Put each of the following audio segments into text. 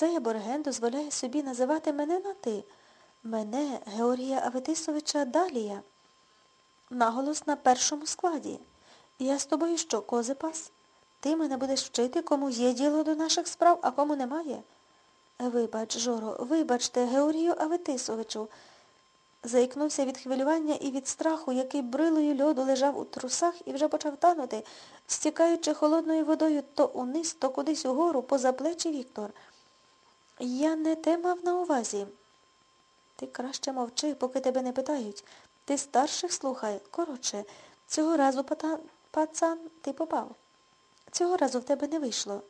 цей абориген дозволяє собі називати мене на ти. Мене, Георгія Аветисовича Далія. Наголос на першому складі. Я з тобою що, кози пас? Ти мене будеш вчити, кому є діло до наших справ, а кому немає? Вибач, Жоро, вибачте, Георгію Аветисовичу. Заікнувся від хвилювання і від страху, який брилою льоду лежав у трусах і вже почав танути, стікаючи холодною водою то униз, то кудись угору, поза плечі Віктор. Я не те мав на увазі. Ти краще мовчи, поки тебе не питають. Ти старших слухай. Коротше, цього разу, пата... пацан, ти попав. Цього разу в тебе не вийшло.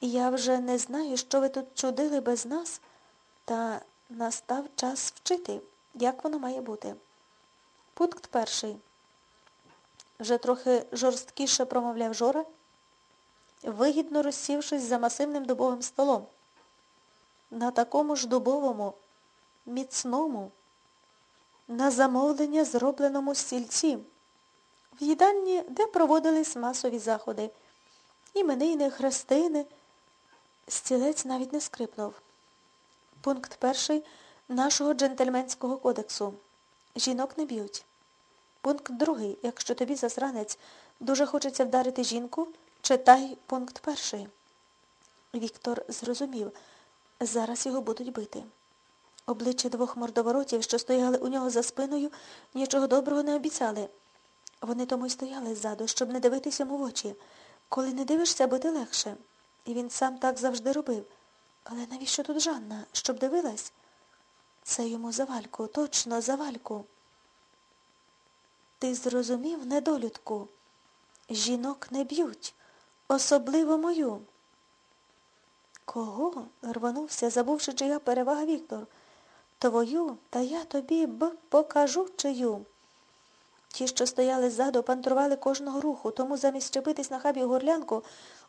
Я вже не знаю, що ви тут чудили без нас, та настав час вчити, як воно має бути. Пункт перший. Вже трохи жорсткіше промовляв Жора, вигідно розсівшись за масивним дубовим столом. На такому ж дубовому, міцному, на замовлення зробленому стільці, в їдальні, де проводились масові заходи. Іменини, хрестини. Стілець навіть не скрипнув. Пункт перший нашого джентльменського кодексу. Жінок не б'ють. Пункт другий. Якщо тобі, засранець, дуже хочеться вдарити жінку, читай пункт перший. Віктор зрозумів. Зараз його будуть бити. Обличчя двох мордоворотів, що стояли у нього за спиною, нічого доброго не обіцяли. Вони тому й стояли ззаду, щоб не дивитися йому в очі. Коли не дивишся, бути легше. І він сам так завжди робив. Але навіщо тут Жанна? Щоб дивилась? Це йому завальку, точно завальку. Ти зрозумів, недолюдку? Жінок не б'ють, особливо мою. Кого? рванувся, забувши, чия перевага Віктор. Твою, та я тобі б покажу чию. Ті, що стояли ззаду, пантрували кожного руху, тому замість чепитись на хабі горлянку,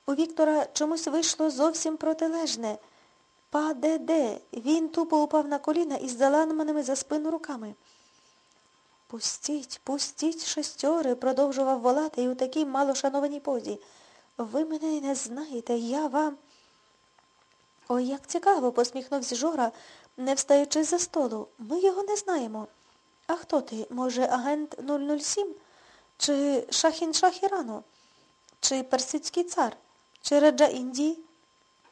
у Віктора чомусь вийшло зовсім протилежне. Па-де-де. Він тупо упав на коліна із заламаними за спину руками. Пустіть, пустіть, шестьори, продовжував волати і у такій малошанованій позі. Ви мене не знаєте, я вам. Ой, як цікаво, посміхнувся Жора, не встаючи за столу. Ми його не знаємо. А хто ти? Може, агент 007? Чи Шахін Шахірану? Чи персидський цар? Чи Раджа Індії?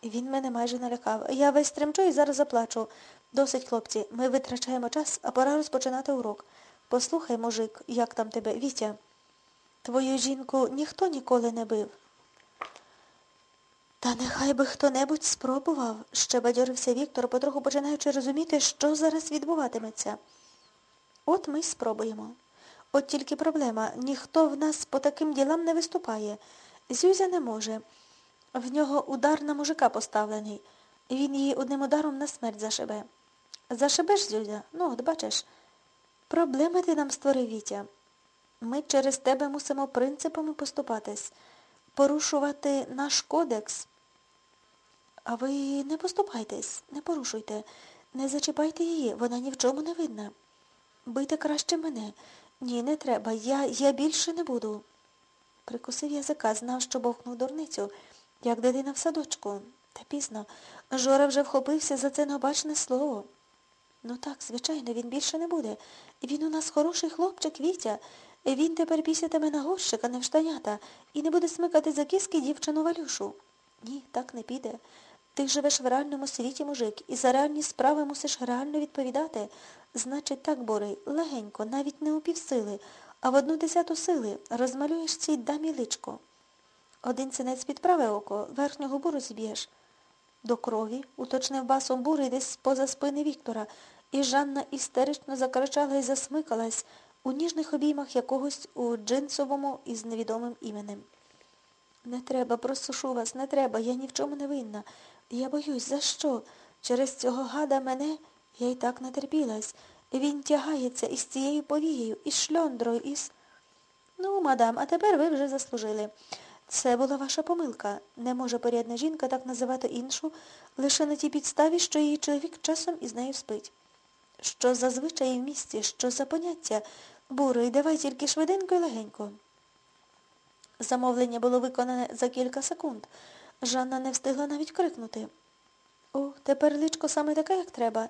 Він мене майже налякав. Я весь тремчу і зараз заплачу. Досить, хлопці, ми витрачаємо час, а пора розпочинати урок. Послухай, мужик, як там тебе, Вітя. Твою жінку ніхто ніколи не бив. Та нехай би хто-небудь спробував, ще бадьорився Віктор, потроху починаючи розуміти, що зараз відбуватиметься. От ми й спробуємо. От тільки проблема. Ніхто в нас по таким ділам не виступає. Зюзя не може. В нього удар на мужика поставлений. Він її одним ударом на смерть зашибе. Зашибеш, Зюзя? Ну, от бачиш. Проблеми ти нам створив, Вітя. Ми через тебе мусимо принципами поступатись, порушувати наш кодекс. А ви не поступайтесь, не порушуйте, не зачіпайте її, вона ні в чому не винна. Бийте краще мене. Ні, не треба. Я я більше не буду. Прикусив язика, знав, що бовкнув дурницю, як дитина в садочку. Та пізно. Жора вже вхопився за це необачне слово. Ну так, звичайно, він більше не буде. Він у нас хороший хлопчик, Вітя. Він тепер пісятиме на горщика, не в штанята, і не буде смикати за кіски дівчину Валюшу. Ні, так не піде. Ти живеш в реальному світі, мужик, і за реальні справи мусиш реально відповідати. Значить, так, Борий, легенько, навіть не у півсили, а в одну десяту сили розмалюєш цій дамі личко. Один синець під праве око, верхню губу розіб'єш. До крові, уточнив басом бурий десь поза спини Віктора, і Жанна істерично закричала і засмикалась у ніжних обіймах якогось у джинсовому із невідомим іменем. Не треба, просушу вас, не треба, я ні в чому не винна. Я боюсь, за що? Через цього гада мене я й так натерпілась. Він тягається із цією повією, із шльондрою, із... Ну, мадам, а тепер ви вже заслужили. Це була ваша помилка. Не може порядна жінка так називати іншу лише на тій підставі, що її чоловік часом із нею спить. Що зазвичай в місті, що за поняття? Бурий, давай тільки швиденько і легенько. Замовлення було виконане за кілька секунд. Жанна не встигла навіть крикнути. О, тепер личко саме таке, як треба.